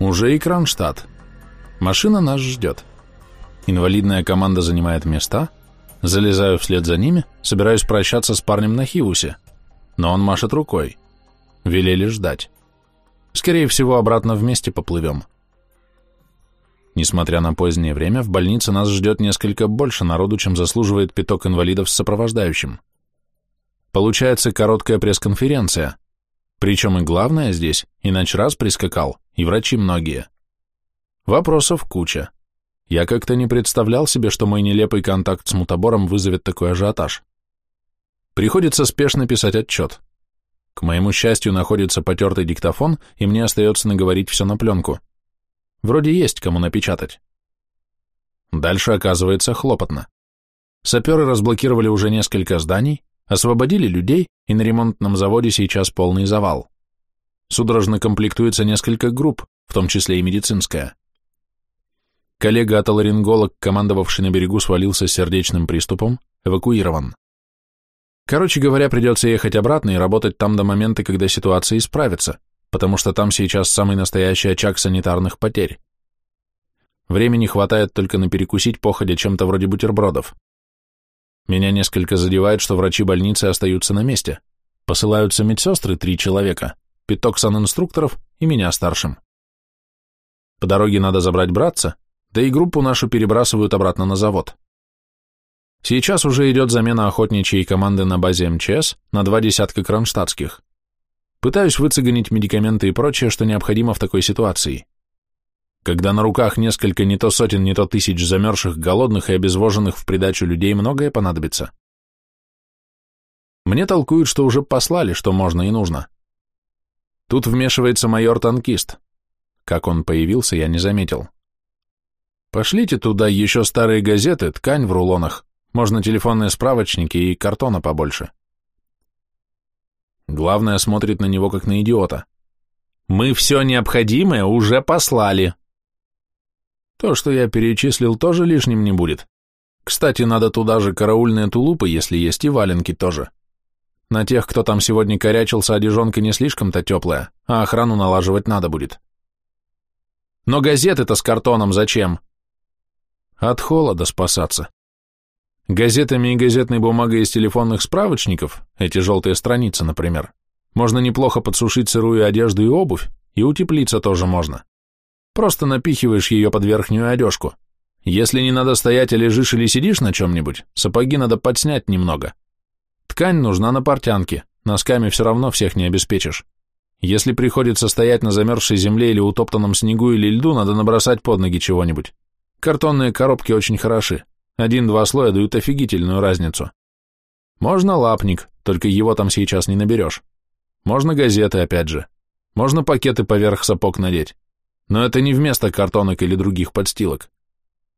Уже и Кронштадт. Машина нас ждет. Инвалидная команда занимает места. Залезаю вслед за ними, собираюсь прощаться с парнем на Хивусе. Но он машет рукой. Велели ждать. Скорее всего, обратно вместе поплывем. Несмотря на позднее время, в больнице нас ждет несколько больше народу, чем заслуживает пяток инвалидов с сопровождающим. Получается короткая пресс-конференция. Причем и главное здесь, иначе раз прискакал, и врачи многие. Вопросов куча. Я как-то не представлял себе, что мой нелепый контакт с мутабором вызовет такой ажиотаж. Приходится спешно писать отчет. К моему счастью, находится потертый диктофон, и мне остается наговорить все на пленку. Вроде есть кому напечатать. Дальше оказывается хлопотно. Саперы разблокировали уже несколько зданий, освободили людей, и на ремонтном заводе сейчас полный завал. Судорожно комплектуется несколько групп, в том числе и медицинская. Коллега-отоларинголог, командовавший на берегу, свалился с сердечным приступом, эвакуирован. Короче говоря, придется ехать обратно и работать там до момента, когда ситуация исправится, потому что там сейчас самый настоящий очаг санитарных потерь. Времени хватает только на перекусить походя чем-то вроде бутербродов. Меня несколько задевает, что врачи больницы остаются на месте. Посылаются медсестры, три человека, пяток санинструкторов и меня старшим. По дороге надо забрать братца, да и группу нашу перебрасывают обратно на завод. Сейчас уже идет замена охотничьей команды на базе МЧС на два десятка кронштадтских. Пытаюсь выцегонить медикаменты и прочее, что необходимо в такой ситуации. Когда на руках несколько не то сотен, не то тысяч замерзших, голодных и обезвоженных в придачу людей, многое понадобится. Мне толкуют, что уже послали, что можно и нужно. Тут вмешивается майор-танкист. Как он появился, я не заметил. Пошлите туда еще старые газеты, ткань в рулонах, можно телефонные справочники и картона побольше. Главное смотрит на него как на идиота. Мы все необходимое уже послали. То, что я перечислил, тоже лишним не будет. Кстати, надо туда же караульные тулупы, если есть, и валенки тоже. На тех, кто там сегодня корячился, одежонка не слишком-то теплая, а охрану налаживать надо будет. Но газеты-то с картоном зачем? От холода спасаться. Газетами и газетной бумагой из телефонных справочников, эти желтые страницы, например, можно неплохо подсушить сырую одежду и обувь, и утеплиться тоже можно. Просто напихиваешь ее под верхнюю одежку. Если не надо стоять, а лежишь или сидишь на чем-нибудь, сапоги надо подснять немного. Ткань нужна на портянке, носками все равно всех не обеспечишь. Если приходится стоять на замерзшей земле или утоптанном снегу или льду, надо набросать под ноги чего-нибудь. Картонные коробки очень хороши, один-два слоя дают офигительную разницу. Можно лапник, только его там сейчас не наберешь. Можно газеты, опять же. Можно пакеты поверх сапог надеть. Но это не вместо картонок или других подстилок.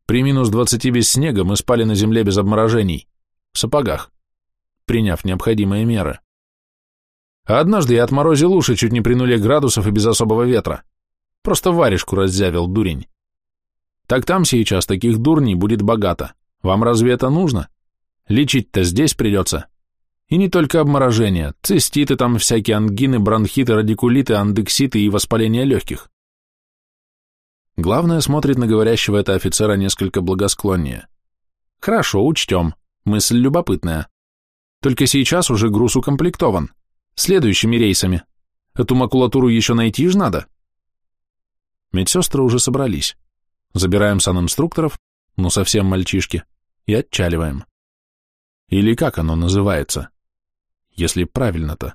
При минус 20 без снега мы спали на земле без обморожений. В сапогах. Приняв необходимые меры. А однажды я отморозил уши чуть не при нуле градусов и без особого ветра. Просто варежку раззявил, дурень. Так там сейчас таких дурней будет богато. Вам разве это нужно? Лечить-то здесь придется. И не только обморожение, циститы там всякие ангины, бронхиты, радикулиты, андекситы и воспаление легких. Главное, смотрит на говорящего это офицера несколько благосклоннее. Хорошо, учтем. Мысль любопытная. Только сейчас уже груз укомплектован. Следующими рейсами. Эту макулатуру еще найти ж надо. Медсестры уже собрались. Забираем санинструкторов, ну совсем мальчишки, и отчаливаем. Или как оно называется? Если правильно-то,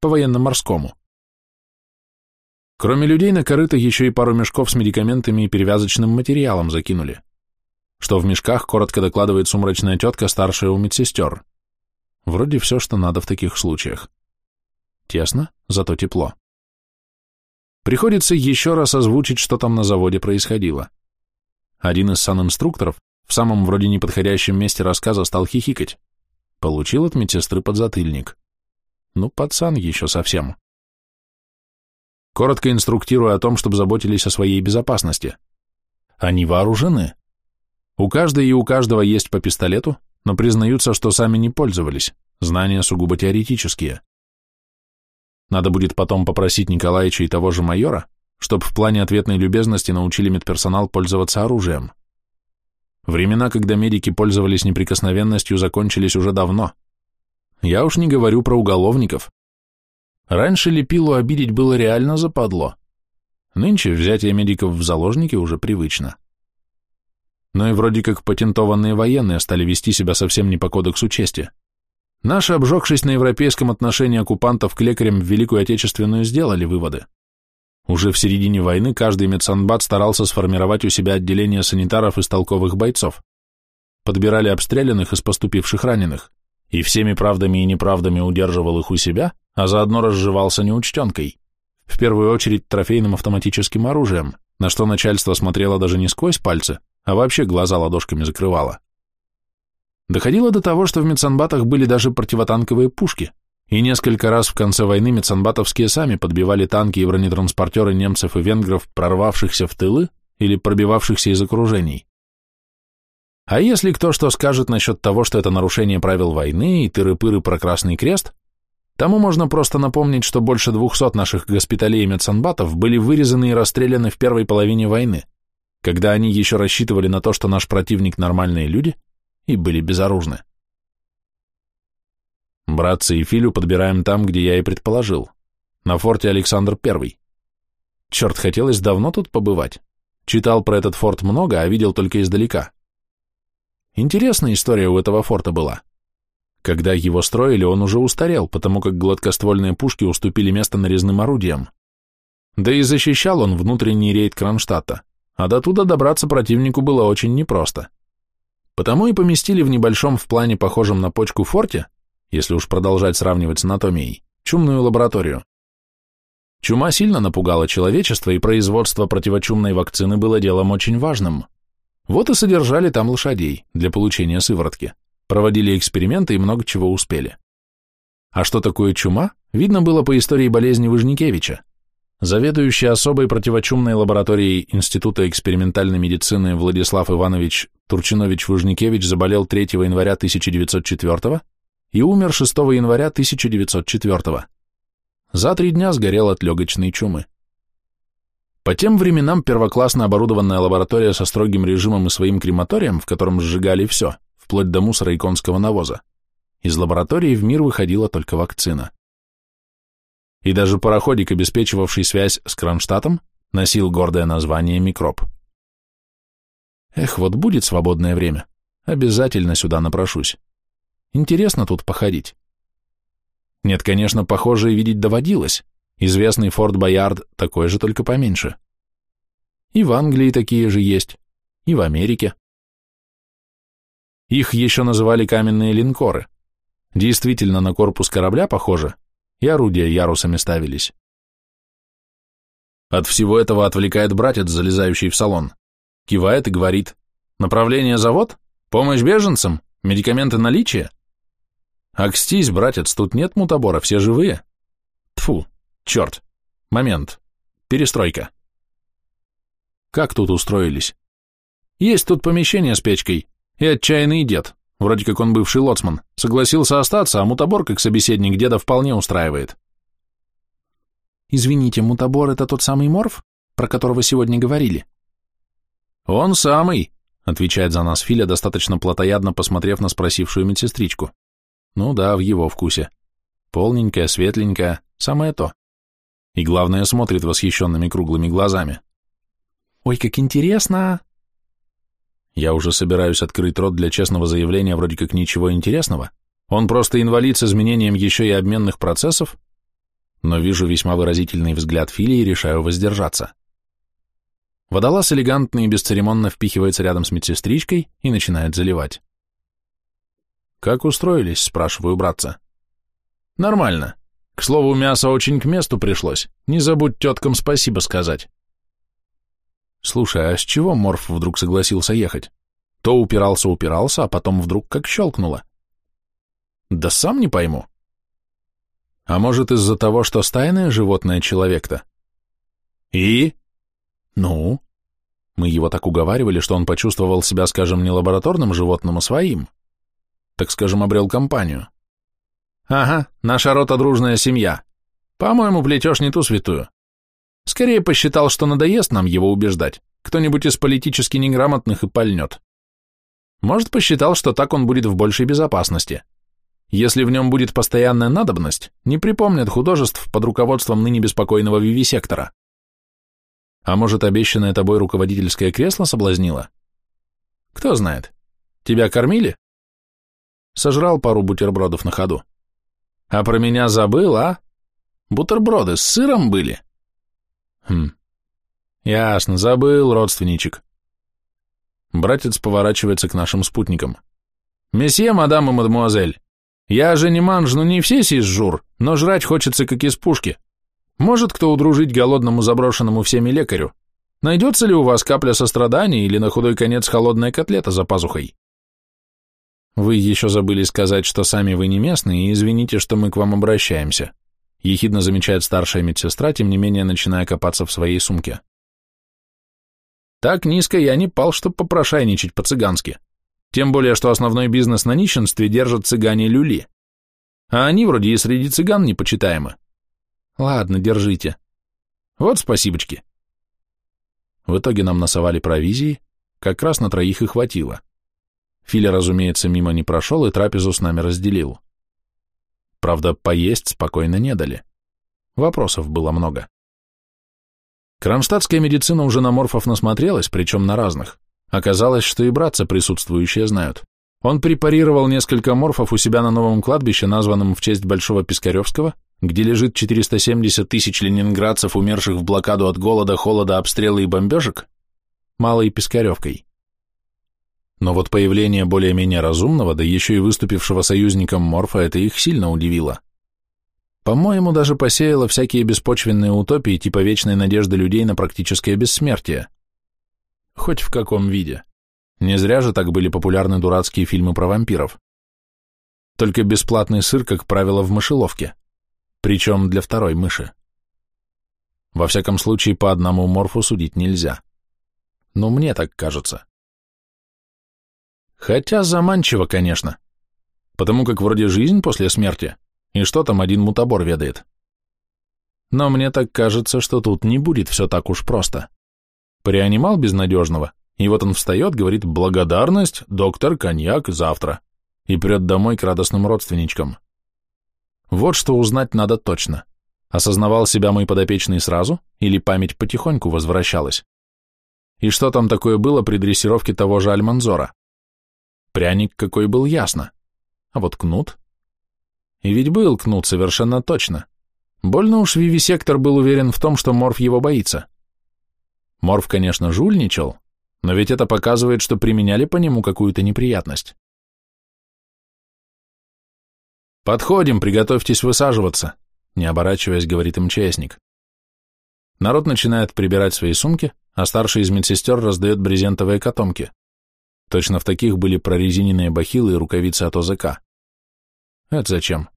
по-военно-морскому. Кроме людей на корыто еще и пару мешков с медикаментами и перевязочным материалом закинули. Что в мешках, коротко докладывает сумрачная тетка, старшая у медсестер. Вроде все, что надо в таких случаях. Тесно, зато тепло. Приходится еще раз озвучить, что там на заводе происходило. Один из санинструкторов в самом вроде неподходящем месте рассказа стал хихикать. Получил от медсестры подзатыльник. Ну, пацан еще совсем. Коротко инструктируя о том, чтобы заботились о своей безопасности. Они вооружены. У каждой и у каждого есть по пистолету, но признаются, что сами не пользовались, знания сугубо теоретические. Надо будет потом попросить Николаевича и того же майора, чтоб в плане ответной любезности научили медперсонал пользоваться оружием. Времена, когда медики пользовались неприкосновенностью, закончились уже давно. Я уж не говорю про уголовников. Раньше Лепилу обидеть было реально западло. Нынче взятие медиков в заложники уже привычно. Но и вроде как патентованные военные стали вести себя совсем не по кодексу чести. Наши, обжегшись на европейском отношении оккупантов к лекарям в Великую Отечественную, сделали выводы. Уже в середине войны каждый медсанбат старался сформировать у себя отделение санитаров из толковых бойцов. Подбирали обстрелянных из поступивших раненых, и всеми правдами и неправдами удерживал их у себя, а заодно разживался неучтенкой. В первую очередь трофейным автоматическим оружием, на что начальство смотрело даже не сквозь пальцы, а вообще глаза ладошками закрывало. Доходило до того, что в медсанбатах были даже противотанковые пушки, и несколько раз в конце войны медсанбатовские сами подбивали танки и бронетранспортеры немцев и венгров, прорвавшихся в тылы или пробивавшихся из окружений. А если кто что скажет насчет того, что это нарушение правил войны и тыры-пыры про Красный Крест, тому можно просто напомнить, что больше двухсот наших госпиталей и медсанбатов были вырезаны и расстреляны в первой половине войны, когда они еще рассчитывали на то, что наш противник нормальные люди, и были безоружны. Братца и Филю подбираем там, где я и предположил, на форте Александр I. Черт, хотелось давно тут побывать. Читал про этот форт много, а видел только издалека. Интересная история у этого форта была. Когда его строили, он уже устарел, потому как гладкоствольные пушки уступили место нарезным орудиям. Да и защищал он внутренний рейд Кронштадта, а до туда добраться противнику было очень непросто. Потому и поместили в небольшом в плане похожем на почку форте, если уж продолжать сравнивать с анатомией, чумную лабораторию. Чума сильно напугала человечество, и производство противочумной вакцины было делом очень важным. Вот и содержали там лошадей для получения сыворотки, проводили эксперименты и много чего успели. А что такое чума, видно было по истории болезни Выжникевича. Заведующий особой противочумной лабораторией Института экспериментальной медицины Владислав Иванович Турчинович-Выжникевич заболел 3 января 1904 и умер 6 января 1904 За три дня сгорел от легочной чумы. По тем временам первоклассно оборудованная лаборатория со строгим режимом и своим крематорием, в котором сжигали все, вплоть до мусора и конского навоза, из лаборатории в мир выходила только вакцина и даже пароходик, обеспечивавший связь с Кронштадтом, носил гордое название «Микроб». Эх, вот будет свободное время, обязательно сюда напрошусь. Интересно тут походить. Нет, конечно, похожее видеть доводилось. Известный Форт Боярд такой же, только поменьше. И в Англии такие же есть, и в Америке. Их еще называли каменные линкоры. Действительно, на корпус корабля похоже, и орудия ярусами ставились. От всего этого отвлекает братец, залезающий в салон. Кивает и говорит, направление завод? Помощь беженцам? Медикаменты наличия? Акстись, братец, тут нет мутабора, все живые. Тфу, черт. Момент. Перестройка. Как тут устроились? Есть тут помещение с печкой и отчаянный дед, Вроде как он бывший лоцман. Согласился остаться, а мутабор как собеседник деда вполне устраивает. Извините, мутабор это тот самый морф, про которого сегодня говорили? Он самый, отвечает за нас Филя, достаточно плотоядно посмотрев на спросившую медсестричку. Ну да, в его вкусе. Полненькая, светленькая, самое то. И главное, смотрит восхищенными круглыми глазами. «Ой, как интересно!» Я уже собираюсь открыть рот для честного заявления вроде как ничего интересного. Он просто инвалид с изменением еще и обменных процессов, но вижу весьма выразительный взгляд Фили и решаю воздержаться. Водолаз элегантно и бесцеремонно впихивается рядом с медсестричкой и начинает заливать. «Как устроились?» – спрашиваю братца. «Нормально. К слову, мясо очень к месту пришлось. Не забудь теткам спасибо сказать». Слушай, а с чего Морф вдруг согласился ехать? То упирался-упирался, а потом вдруг как щелкнуло. Да сам не пойму. А может, из-за того, что стайное животное человек-то? И? Ну? Мы его так уговаривали, что он почувствовал себя, скажем, не лабораторным животным, а своим. Так скажем, обрел компанию. Ага, наша рота дружная семья. По-моему, плетешь не ту святую. Скорее посчитал, что надоест нам его убеждать. Кто-нибудь из политически неграмотных и пальнет. Может, посчитал, что так он будет в большей безопасности. Если в нем будет постоянная надобность, не припомнят художеств под руководством ныне беспокойного вивисектора. А может, обещанное тобой руководительское кресло соблазнило? Кто знает. Тебя кормили? Сожрал пару бутербродов на ходу. А про меня забыл, а? Бутерброды с сыром были? Хм. Ясно, забыл, родственничек. Братец поворачивается к нашим спутникам. «Месье, мадам и мадемуазель, я же не манж, ну не все сизжур, но жрать хочется, как из пушки. Может кто удружить голодному заброшенному всеми лекарю? Найдется ли у вас капля сострадания или на худой конец холодная котлета за пазухой? Вы еще забыли сказать, что сами вы не местные, и извините, что мы к вам обращаемся. Ехидно замечает старшая медсестра, тем не менее начиная копаться в своей сумке. Так низко я не пал, чтоб попрошайничать по-цыгански. Тем более, что основной бизнес на нищенстве держат цыгане-люли. А они вроде и среди цыган непочитаемы. Ладно, держите. Вот спасибочки. В итоге нам насовали провизии, как раз на троих и хватило. Филя, разумеется, мимо не прошел и трапезу с нами разделил. Правда, поесть спокойно не дали. Вопросов было много. Кронштадтская медицина уже на морфов насмотрелась, причем на разных. Оказалось, что и братца присутствующие знают. Он препарировал несколько морфов у себя на новом кладбище, названном в честь Большого Пискаревского, где лежит 470 тысяч ленинградцев, умерших в блокаду от голода, холода, обстрела и бомбежек, Малой Пискаревкой. Но вот появление более-менее разумного, да еще и выступившего союзником Морфа, это их сильно удивило. По-моему, даже посеяло всякие беспочвенные утопии типа вечной надежды людей на практическое бессмертие. Хоть в каком виде. Не зря же так были популярны дурацкие фильмы про вампиров. Только бесплатный сыр, как правило, в мышеловке. Причем для второй мыши. Во всяком случае, по одному морфу судить нельзя. Но мне так кажется. Хотя заманчиво, конечно. Потому как вроде жизнь после смерти, и что там один мутабор ведает. Но мне так кажется, что тут не будет все так уж просто. Прианимал безнадежного, и вот он встает, говорит «благодарность, доктор, коньяк, завтра», и прет домой к радостным родственничкам. Вот что узнать надо точно. Осознавал себя мой подопечный сразу, или память потихоньку возвращалась? И что там такое было при дрессировке того же Альманзора? Пряник какой был, ясно. А вот кнут? И ведь был кнут, совершенно точно. Больно уж Вивисектор был уверен в том, что Морф его боится. Морф, конечно, жульничал, но ведь это показывает, что применяли по нему какую-то неприятность. «Подходим, приготовьтесь высаживаться», — не оборачиваясь, говорит МЧСник. Народ начинает прибирать свои сумки, а старший из медсестер раздает брезентовые котомки. Точно в таких были прорезиненные бахилы и рукавицы от ОЗК. Это зачем?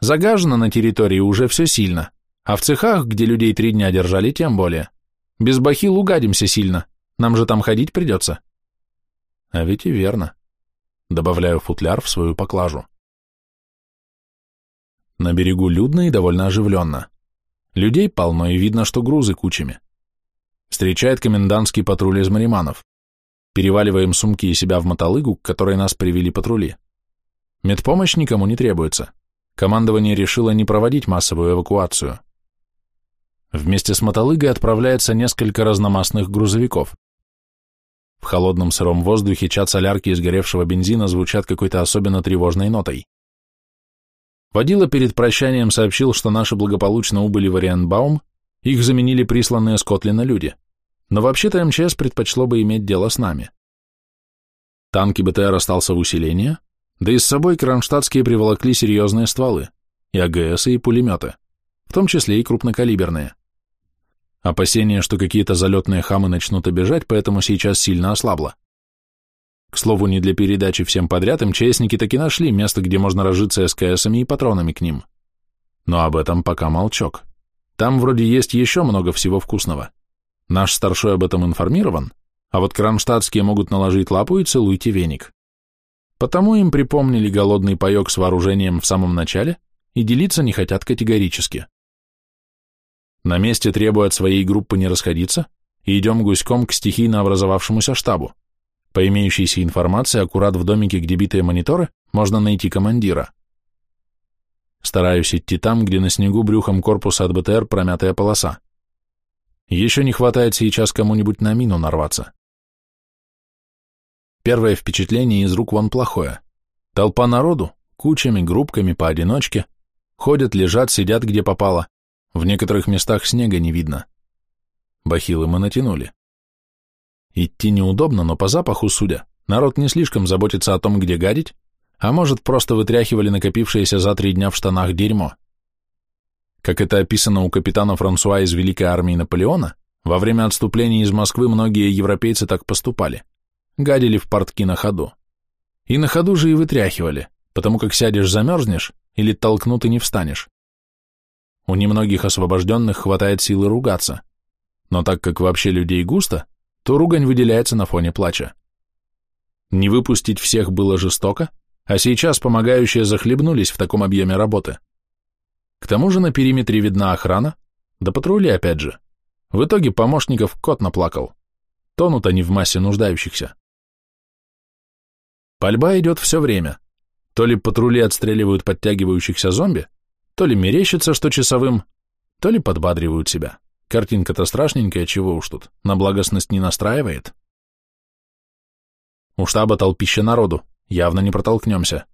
Загажено на территории уже все сильно, а в цехах, где людей три дня держали, тем более. Без бахил угадимся сильно, нам же там ходить придется. А ведь и верно. Добавляю футляр в свою поклажу. На берегу людно и довольно оживленно. Людей полно и видно, что грузы кучами. Встречает комендантский патруль из мариманов. Переваливаем сумки и себя в мотолыгу, к которой нас привели патрули. Медпомощь никому не требуется. Командование решило не проводить массовую эвакуацию. Вместе с мотолыгой отправляется несколько разномастных грузовиков. В холодном сыром воздухе чат солярки из горевшего бензина звучат какой-то особенно тревожной нотой. Водила перед прощанием сообщил, что наши благополучно убыли в Ориенбаум, их заменили присланные с Котлина люди, но вообще-то МЧС предпочло бы иметь дело с нами. Танки БТР остался в усилении, да и с собой кронштадтские приволокли серьезные стволы, и АГС, и пулеметы, в том числе и крупнокалиберные. Опасение, что какие-то залетные хамы начнут обижать, поэтому сейчас сильно ослабло. К слову, не для передачи всем подряд, МЧСники таки нашли место, где можно разжиться СКСами и патронами к ним. Но об этом пока молчок. Там вроде есть еще много всего вкусного. Наш старшой об этом информирован, а вот кронштадтские могут наложить лапу и целуйте веник. Потому им припомнили голодный паек с вооружением в самом начале и делиться не хотят категорически. На месте требуя от своей группы не расходиться, и идем гуськом к стихийно образовавшемуся штабу. По имеющейся информации, аккурат в домике, где битые мониторы, можно найти командира. Стараюсь идти там, где на снегу брюхом корпуса от БТР промятая полоса. Еще не хватает сейчас кому-нибудь на мину нарваться. Первое впечатление из рук вон плохое. Толпа народу, кучами, группками, поодиночке, ходят, лежат, сидят где попало. В некоторых местах снега не видно. Бахилы мы натянули. Идти неудобно, но по запаху, судя, народ не слишком заботится о том, где гадить, а может, просто вытряхивали накопившееся за три дня в штанах дерьмо. Как это описано у капитана Франсуа из Великой армии Наполеона, во время отступления из Москвы многие европейцы так поступали. Гадили в портки на ходу. И на ходу же и вытряхивали, потому как сядешь замерзнешь или толкнут и не встанешь. У немногих освобожденных хватает силы ругаться, но так как вообще людей густо, то ругань выделяется на фоне плача. Не выпустить всех было жестоко, а сейчас помогающие захлебнулись в таком объеме работы. К тому же на периметре видна охрана, да патрули опять же. В итоге помощников кот наплакал. Тонут они в массе нуждающихся. Пальба идет все время. То ли патрули отстреливают подтягивающихся зомби, то ли мерещится, что часовым, то ли подбадривают себя. Картинка-то страшненькая, чего уж тут, на благостность не настраивает. У штаба толпища народу, явно не протолкнемся.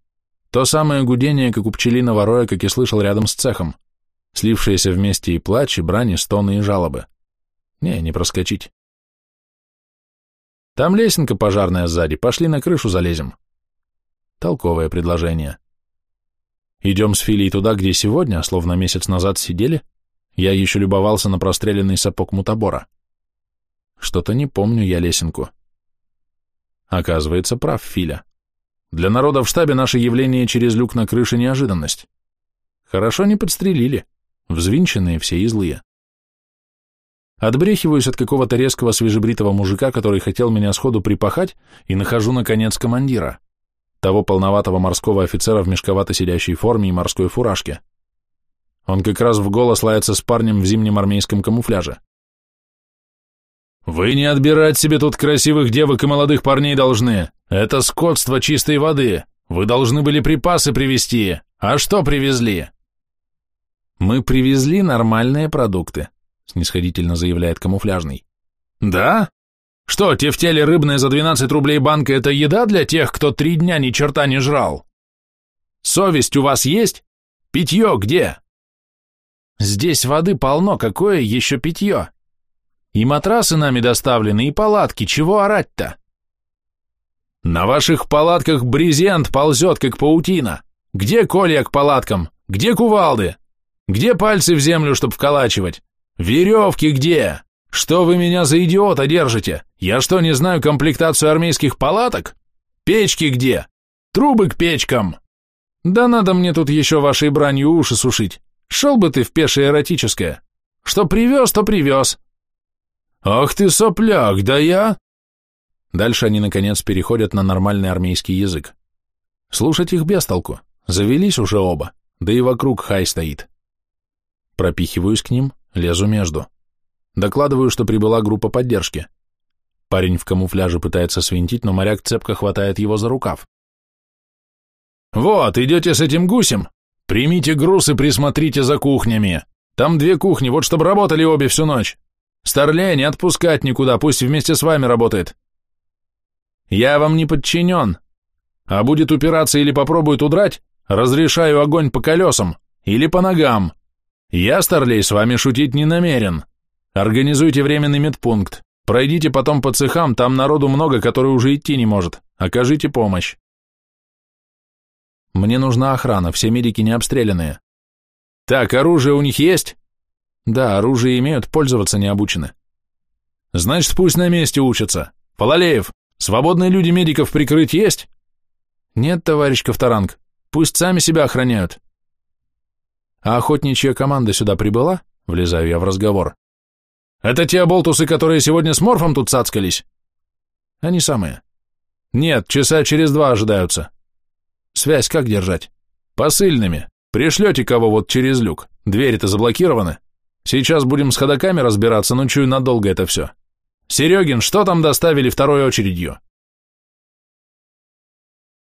То самое гудение, как у пчелиного роя, как и слышал рядом с цехом, слившиеся вместе и плач, и брани, стоны и жалобы. Не, не проскочить. Там лесенка пожарная сзади, пошли на крышу залезем. Толковое предложение. Идем с Филей туда, где сегодня, словно месяц назад сидели, я еще любовался на простреленный сапог мутабора. Что-то не помню я лесенку. Оказывается, прав Филя. Для народа в штабе наше явление через люк на крыше неожиданность. Хорошо не подстрелили, взвинченные все и злые. Отбрехиваюсь от какого-то резкого свежебритого мужика, который хотел меня сходу припахать, и нахожу, наконец, командира того полноватого морского офицера в мешковато сидящей форме и морской фуражке. Он как раз в голос лается с парнем в зимнем армейском камуфляже. «Вы не отбирать себе тут красивых девок и молодых парней должны. Это скотство чистой воды. Вы должны были припасы привезти. А что привезли?» «Мы привезли нормальные продукты», — снисходительно заявляет камуфляжный. «Да? Что, тефтели рыбные за 12 рублей банка – это еда для тех, кто три дня ни черта не жрал? Совесть у вас есть? Питье где? Здесь воды полно, какое еще питье? И матрасы нами доставлены, и палатки, чего орать-то? На ваших палатках брезент ползет, как паутина. Где колья к палаткам? Где кувалды? Где пальцы в землю, чтоб вколачивать? Веревки где? Что вы меня за идиота держите? Я что, не знаю комплектацию армейских палаток? Печки где? Трубы к печкам. Да надо мне тут еще вашей бранью уши сушить. Шел бы ты в пешее эротическое. Что привез, то привез. Ах ты сопляк, да я... Дальше они, наконец, переходят на нормальный армейский язык. Слушать их без толку. Завелись уже оба, да и вокруг хай стоит. Пропихиваюсь к ним, лезу между. Докладываю, что прибыла группа поддержки. Парень в камуфляже пытается свинтить, но моряк цепко хватает его за рукав. «Вот, идете с этим гусем? Примите груз и присмотрите за кухнями. Там две кухни, вот чтобы работали обе всю ночь. Старлея не отпускать никуда, пусть вместе с вами работает. Я вам не подчинен. А будет упираться или попробует удрать, разрешаю огонь по колесам или по ногам. Я, Старлей, с вами шутить не намерен. Организуйте временный медпункт. Пройдите потом по цехам, там народу много, который уже идти не может. Окажите помощь. Мне нужна охрана, все медики не обстрелянные. Так, оружие у них есть? Да, оружие имеют, пользоваться не обучены. Значит, пусть на месте учатся. Полалеев, свободные люди медиков прикрыть есть? Нет, товарищ Ковторанг, пусть сами себя охраняют. А охотничья команда сюда прибыла? Влезаю я в разговор. Это те болтусы, которые сегодня с Морфом тут цацкались? Они самые. Нет, часа через два ожидаются. Связь как держать? Посыльными. Пришлете кого вот через люк. Двери-то заблокированы. Сейчас будем с ходоками разбираться, но чую надолго это все. Серегин, что там доставили второй очередью?